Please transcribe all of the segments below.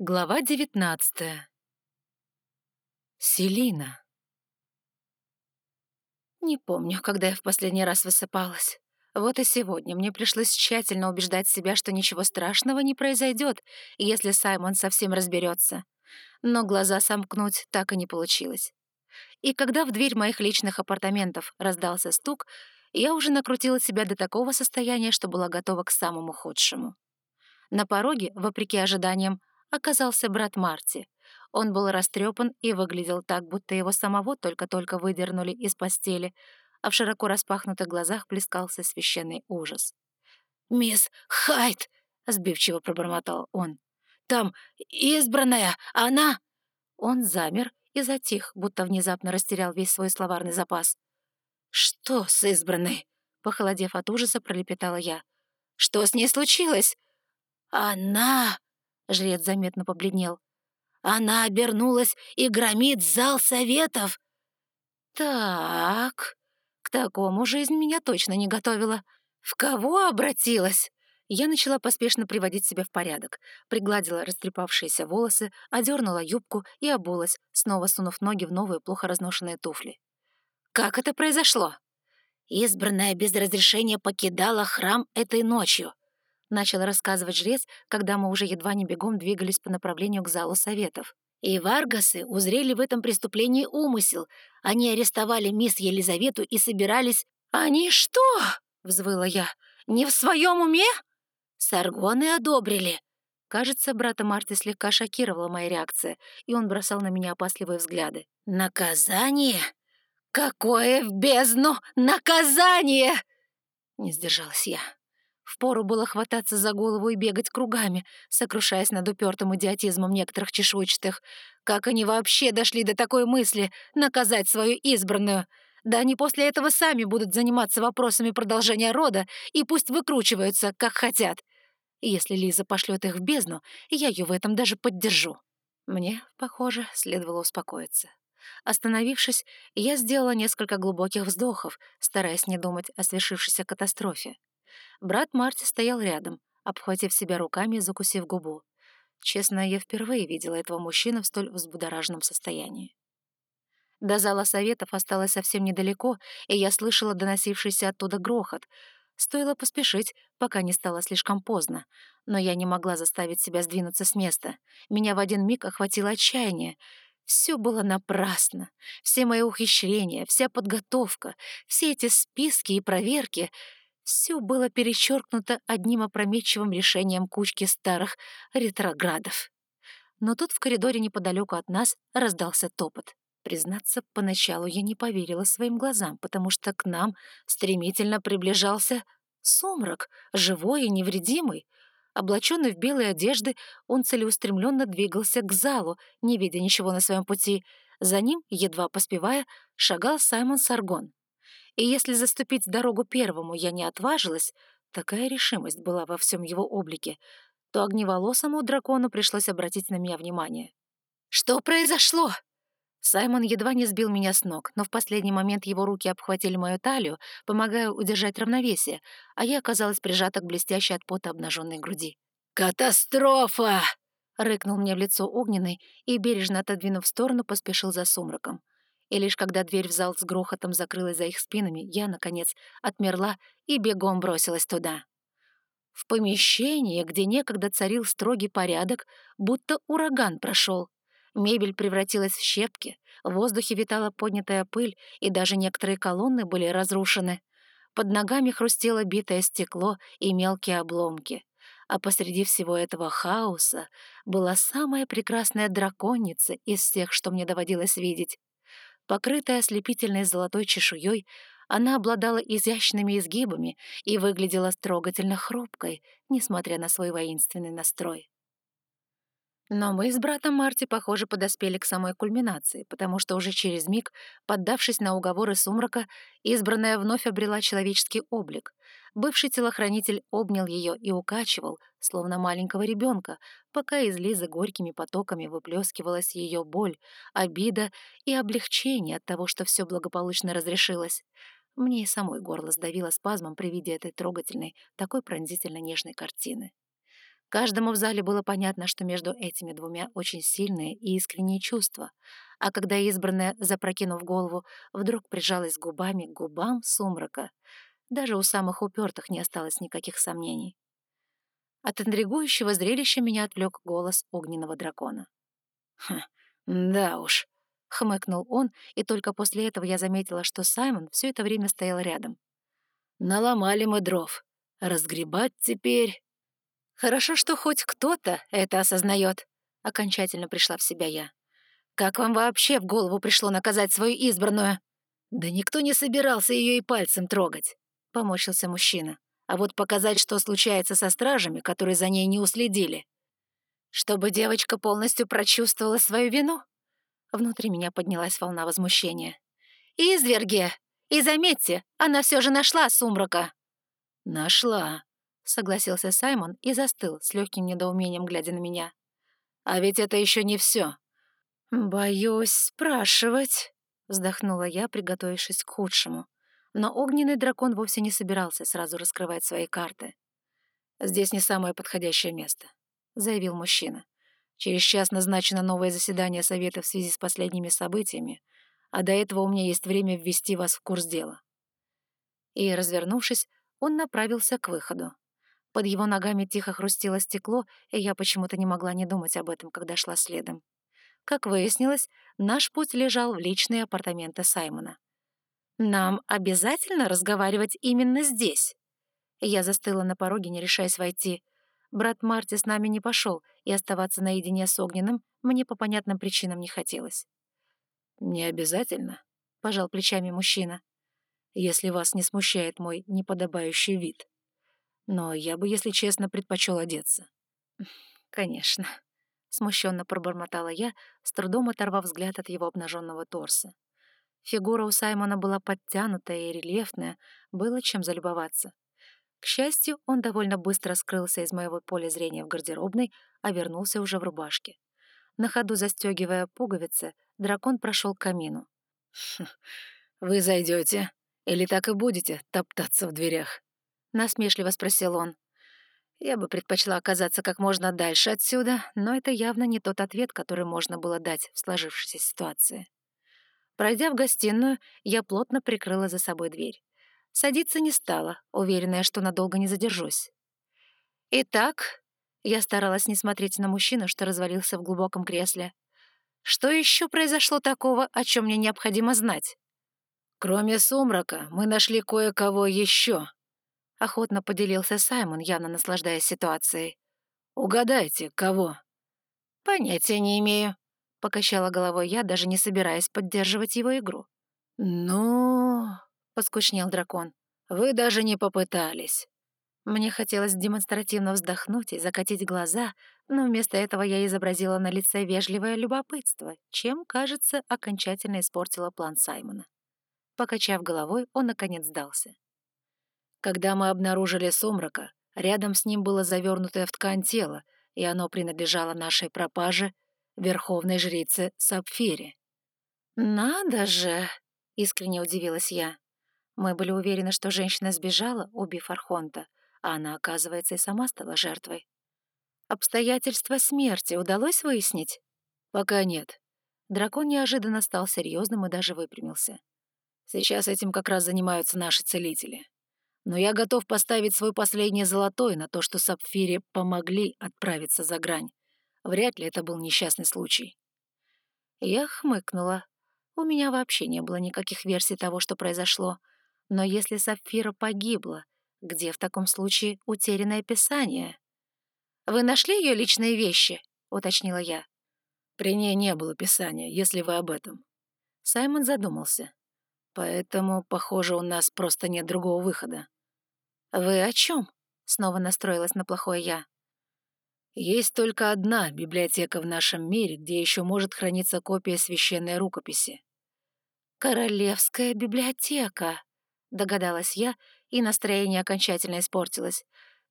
Глава девятнадцатая. Селина. Не помню, когда я в последний раз высыпалась. Вот и сегодня мне пришлось тщательно убеждать себя, что ничего страшного не произойдет, если Саймон совсем разберется. Но глаза сомкнуть так и не получилось. И когда в дверь моих личных апартаментов раздался стук, я уже накрутила себя до такого состояния, что была готова к самому худшему. На пороге, вопреки ожиданиям, оказался брат Марти. Он был растрепан и выглядел так, будто его самого только-только выдернули из постели, а в широко распахнутых глазах плескался священный ужас. «Мисс Хайт!» — сбивчиво пробормотал он. «Там избранная, она...» Он замер и затих, будто внезапно растерял весь свой словарный запас. «Что с избранной?» — похолодев от ужаса, пролепетала я. «Что с ней случилось?» «Она...» Жрец заметно побледнел. «Она обернулась и громит зал советов!» «Так, к такому жизнь меня точно не готовила. В кого обратилась?» Я начала поспешно приводить себя в порядок, пригладила растрепавшиеся волосы, одернула юбку и обулась, снова сунув ноги в новые плохо разношенные туфли. «Как это произошло?» «Избранная без разрешения покидала храм этой ночью. — начал рассказывать жрец, когда мы уже едва не бегом двигались по направлению к залу советов. «И Варгасы узрели в этом преступлении умысел. Они арестовали мисс Елизавету и собирались...» «Они что?» — взвыла я. «Не в своем уме?» «Саргоны одобрили». Кажется, брата Марти слегка шокировала моя реакция, и он бросал на меня опасливые взгляды. «Наказание? Какое в бездну наказание!» Не сдержалась я. Впору было хвататься за голову и бегать кругами, сокрушаясь над упертым идиотизмом некоторых чешуйчатых. Как они вообще дошли до такой мысли — наказать свою избранную? Да они после этого сами будут заниматься вопросами продолжения рода и пусть выкручиваются, как хотят. Если Лиза пошлет их в бездну, я ее в этом даже поддержу. Мне, похоже, следовало успокоиться. Остановившись, я сделала несколько глубоких вздохов, стараясь не думать о свершившейся катастрофе. Брат Марти стоял рядом, обхватив себя руками и закусив губу. Честно, я впервые видела этого мужчину в столь взбудораженном состоянии. До зала советов осталось совсем недалеко, и я слышала доносившийся оттуда грохот. Стоило поспешить, пока не стало слишком поздно. Но я не могла заставить себя сдвинуться с места. Меня в один миг охватило отчаяние. Все было напрасно. Все мои ухищрения, вся подготовка, все эти списки и проверки — все было перечеркнуто одним опрометчивым решением кучки старых ретроградов. Но тут в коридоре неподалеку от нас раздался топот. Признаться, поначалу я не поверила своим глазам, потому что к нам стремительно приближался сумрак, живой и невредимый. Облаченный в белые одежды, он целеустремленно двигался к залу, не видя ничего на своем пути. За ним, едва поспевая, шагал Саймон Саргон. И если заступить дорогу первому я не отважилась, такая решимость была во всем его облике, то огневолосому дракону пришлось обратить на меня внимание. «Что произошло?» Саймон едва не сбил меня с ног, но в последний момент его руки обхватили мою талию, помогая удержать равновесие, а я оказалась прижата к блестящей от пота обнаженной груди. «Катастрофа!» — рыкнул мне в лицо огненный и, бережно отодвинув в сторону, поспешил за сумраком и лишь когда дверь в зал с грохотом закрылась за их спинами, я, наконец, отмерла и бегом бросилась туда. В помещении, где некогда царил строгий порядок, будто ураган прошел. Мебель превратилась в щепки, в воздухе витала поднятая пыль, и даже некоторые колонны были разрушены. Под ногами хрустело битое стекло и мелкие обломки. А посреди всего этого хаоса была самая прекрасная драконица из всех, что мне доводилось видеть. Покрытая ослепительной золотой чешуей, она обладала изящными изгибами и выглядела трогательно хрупкой, несмотря на свой воинственный настрой. Но мы с братом Марти, похоже, подоспели к самой кульминации, потому что уже через миг, поддавшись на уговоры сумрака, избранная вновь обрела человеческий облик. Бывший телохранитель обнял ее и укачивал, словно маленького ребенка, пока из Лизы горькими потоками выплескивалась ее боль, обида и облегчение от того, что все благополучно разрешилось. Мне и самой горло сдавило спазмом при виде этой трогательной, такой пронзительно нежной картины. Каждому в зале было понятно, что между этими двумя очень сильные и искренние чувства, а когда избранная, запрокинув голову, вдруг прижалась губами к губам сумрака, даже у самых упертых не осталось никаких сомнений. От интригующего зрелища меня отвлек голос огненного дракона. «Хм, да уж», — хмыкнул он, и только после этого я заметила, что Саймон все это время стоял рядом. «Наломали мы дров. Разгребать теперь...» «Хорошо, что хоть кто-то это осознает», — окончательно пришла в себя я. «Как вам вообще в голову пришло наказать свою избранную?» «Да никто не собирался ее и пальцем трогать», — поморщился мужчина. «А вот показать, что случается со стражами, которые за ней не уследили». «Чтобы девочка полностью прочувствовала свою вину?» Внутри меня поднялась волна возмущения. «Изверги! И заметьте, она все же нашла сумрака!» «Нашла», согласился Саймон и застыл, с легким недоумением глядя на меня. «А ведь это еще не все. «Боюсь спрашивать», — вздохнула я, приготовившись к худшему. Но огненный дракон вовсе не собирался сразу раскрывать свои карты. «Здесь не самое подходящее место», — заявил мужчина. «Через час назначено новое заседание Совета в связи с последними событиями, а до этого у меня есть время ввести вас в курс дела». И, развернувшись, он направился к выходу. Под его ногами тихо хрустело стекло, и я почему-то не могла не думать об этом, когда шла следом. Как выяснилось, наш путь лежал в личные апартаменты Саймона. «Нам обязательно разговаривать именно здесь?» Я застыла на пороге, не решаясь войти. Брат Марти с нами не пошел, и оставаться наедине с Огненным мне по понятным причинам не хотелось. «Не обязательно», — пожал плечами мужчина, «если вас не смущает мой неподобающий вид» но я бы, если честно, предпочел одеться. Конечно, смущенно пробормотала я, с трудом оторвав взгляд от его обнаженного торса. Фигура у Саймона была подтянутая и рельефная, было чем залюбоваться. К счастью, он довольно быстро скрылся из моего поля зрения в гардеробной, а вернулся уже в рубашке. На ходу застегивая пуговицы, дракон прошел к камину. «Вы зайдете или так и будете топтаться в дверях?» — насмешливо спросил он. Я бы предпочла оказаться как можно дальше отсюда, но это явно не тот ответ, который можно было дать в сложившейся ситуации. Пройдя в гостиную, я плотно прикрыла за собой дверь. Садиться не стала, уверенная, что надолго не задержусь. «Итак», — я старалась не смотреть на мужчину, что развалился в глубоком кресле, «что еще произошло такого, о чем мне необходимо знать?» «Кроме сумрака, мы нашли кое-кого еще», — охотно поделился Саймон, явно наслаждаясь ситуацией. «Угадайте, кого?» «Понятия не имею», — покачала головой я, даже не собираясь поддерживать его игру. «Ну...» — поскучнел дракон. «Вы даже не попытались». Мне хотелось демонстративно вздохнуть и закатить глаза, но вместо этого я изобразила на лице вежливое любопытство, чем, кажется, окончательно испортила план Саймона. Покачав головой, он наконец сдался. Когда мы обнаружили сумрака, рядом с ним было завернутое в ткань тело, и оно принадлежало нашей пропаже, верховной жрице Сапфире. «Надо же!» — искренне удивилась я. Мы были уверены, что женщина сбежала, убив Архонта, а она, оказывается, и сама стала жертвой. Обстоятельства смерти удалось выяснить? Пока нет. Дракон неожиданно стал серьезным и даже выпрямился. Сейчас этим как раз занимаются наши целители но я готов поставить свой последний золотой на то, что Сапфире помогли отправиться за грань. Вряд ли это был несчастный случай. Я хмыкнула. У меня вообще не было никаких версий того, что произошло. Но если Сапфира погибла, где в таком случае утерянное писание? «Вы нашли ее личные вещи?» — уточнила я. «При ней не было писания, если вы об этом». Саймон задумался. «Поэтому, похоже, у нас просто нет другого выхода. «Вы о чем? снова настроилась на плохое я. «Есть только одна библиотека в нашем мире, где еще может храниться копия священной рукописи». «Королевская библиотека», — догадалась я, и настроение окончательно испортилось.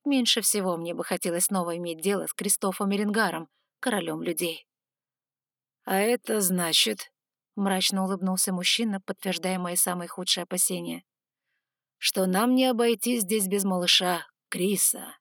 Меньше всего мне бы хотелось снова иметь дело с Кристофом Меренгаром, королем людей. «А это значит...» — мрачно улыбнулся мужчина, подтверждая мои самые худшие опасения что нам не обойтись здесь без малыша Криса.